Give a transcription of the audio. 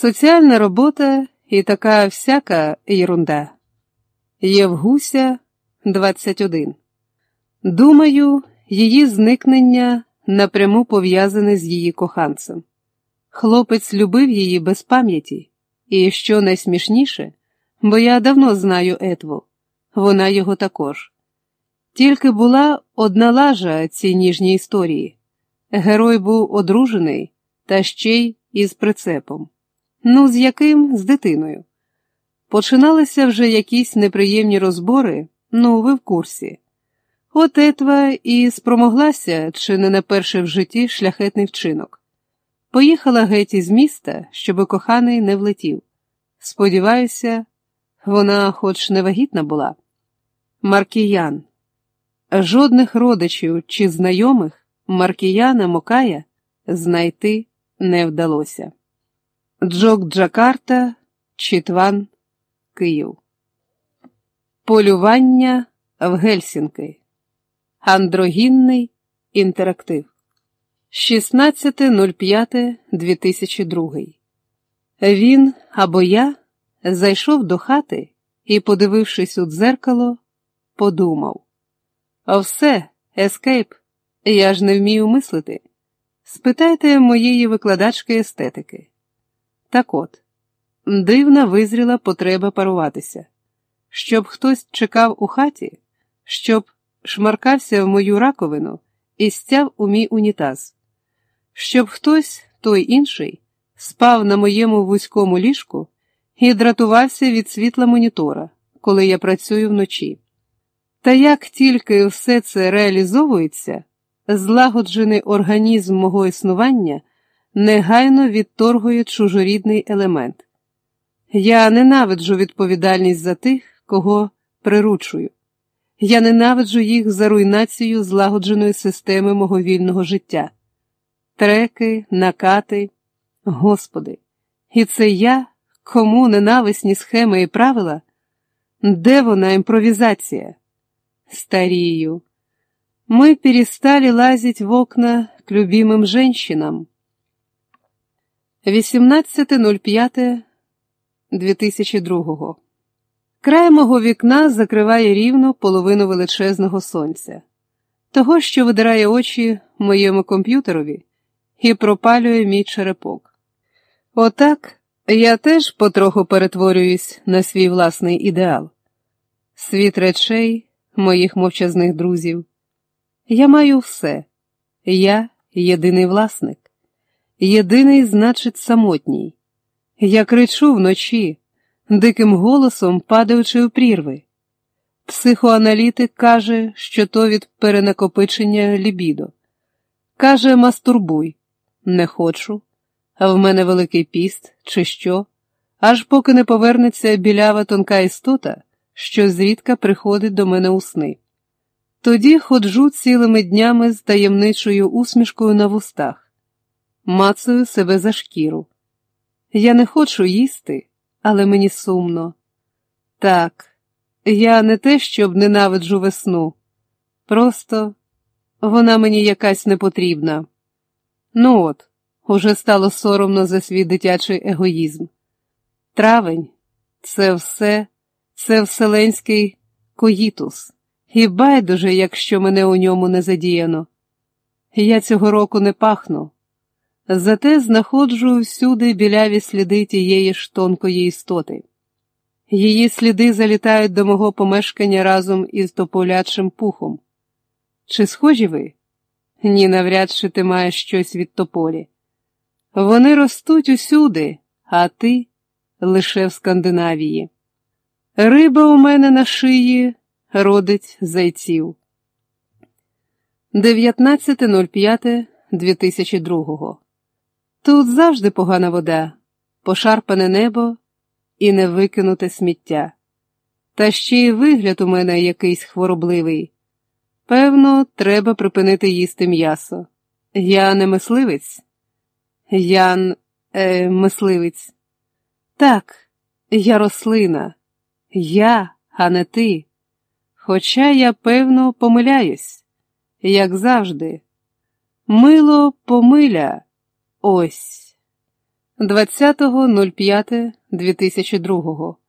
Соціальна робота і така всяка єрунда. Євгуся, 21. Думаю, її зникнення напряму пов'язане з її коханцем. Хлопець любив її без пам'яті, і що найсмішніше, бо я давно знаю Етву, вона його також. Тільки була одна лажа цій ніжній історії. Герой був одружений та ще й із прицепом. Ну, з яким? З дитиною. Починалися вже якісь неприємні розбори, ну, ви в курсі. От Етва і спромоглася, чи не на перший в житті шляхетний вчинок. Поїхала геть із міста, щоби коханий не влетів. Сподіваюся, вона хоч не вагітна була. Маркіян. Жодних родичів чи знайомих Маркіяна Мокая знайти не вдалося. Джок Джакарта, Чітван, Київ. Полювання в Гельсінки. Андрогінний інтерактив 16.05.2002 Він або я зайшов до хати і, подивившись у дзеркало, подумав: все, ескейп, я ж не вмію мислити. Спитайте моєї викладачки естетики. Так от, дивна визріла потреба паруватися, щоб хтось чекав у хаті, щоб шмаркався в мою раковину і стяв у мій унітаз, щоб хтось, той інший, спав на моєму вузькому ліжку і дратувався від світла монітора, коли я працюю вночі. Та як тільки все це реалізовується, злагоджений організм мого існування негайно відторгує чужорідний елемент. Я ненавиджу відповідальність за тих, кого приручую. Я ненавиджу їх за руйнацію злагодженої системи мого вільного життя. Треки, накати, Господи, і це я, кому ненависні схеми і правила? Де вона імпровізація? Старію. Мы перестали лазить в окна к любимым женщинам. 18.05.2002 Край мого вікна закриває рівно половину величезного сонця, того, що видирає очі моєму комп'ютерові і пропалює мій черепок. Отак я теж потроху перетворююсь на свій власний ідеал, світ речей, моїх мовчазних друзів. Я маю все, я єдиний власник, єдиний, значить, самотній. Я кричу вночі, диким голосом падаючи у прірви. Психоаналітик каже, що то від перенакопичення лібідо. Каже, мастурбуй, не хочу, а в мене великий піст, чи що, аж поки не повернеться білява тонка істота, що зрідка приходить до мене у сни. Тоді ходжу цілими днями з таємничою усмішкою на вустах, мацаю себе за шкіру. Я не хочу їсти, але мені сумно. Так, я не те, щоб ненавиджу весну, просто вона мені якась не потрібна. Ну от, уже стало соромно за свій дитячий егоїзм. Травень це все, це вселенський коїтус. І байдуже, якщо мене у ньому не задіяно. Я цього року не пахну, зате знаходжу всюди біляві сліди тієї ж тонкої істоти. Її сліди залітають до мого помешкання разом із тополячим пухом. Чи схожі ви? Ні, навряд чи ти маєш щось від тополі. Вони ростуть усюди, а ти лише в Скандинавії. Риба у мене на шиї родить зайців. 19.05.2002 Тут завжди погана вода, пошарпане небо і невикинуте сміття. Та ще й вигляд у мене якийсь хворобливий. Певно, треба припинити їсти м'ясо. Я не мисливець. Я е, мисливець. Так, я рослина. Я, а не ти. Хоча я, певно, помиляюсь, як завжди. Мило помиля ось. 20.05.2002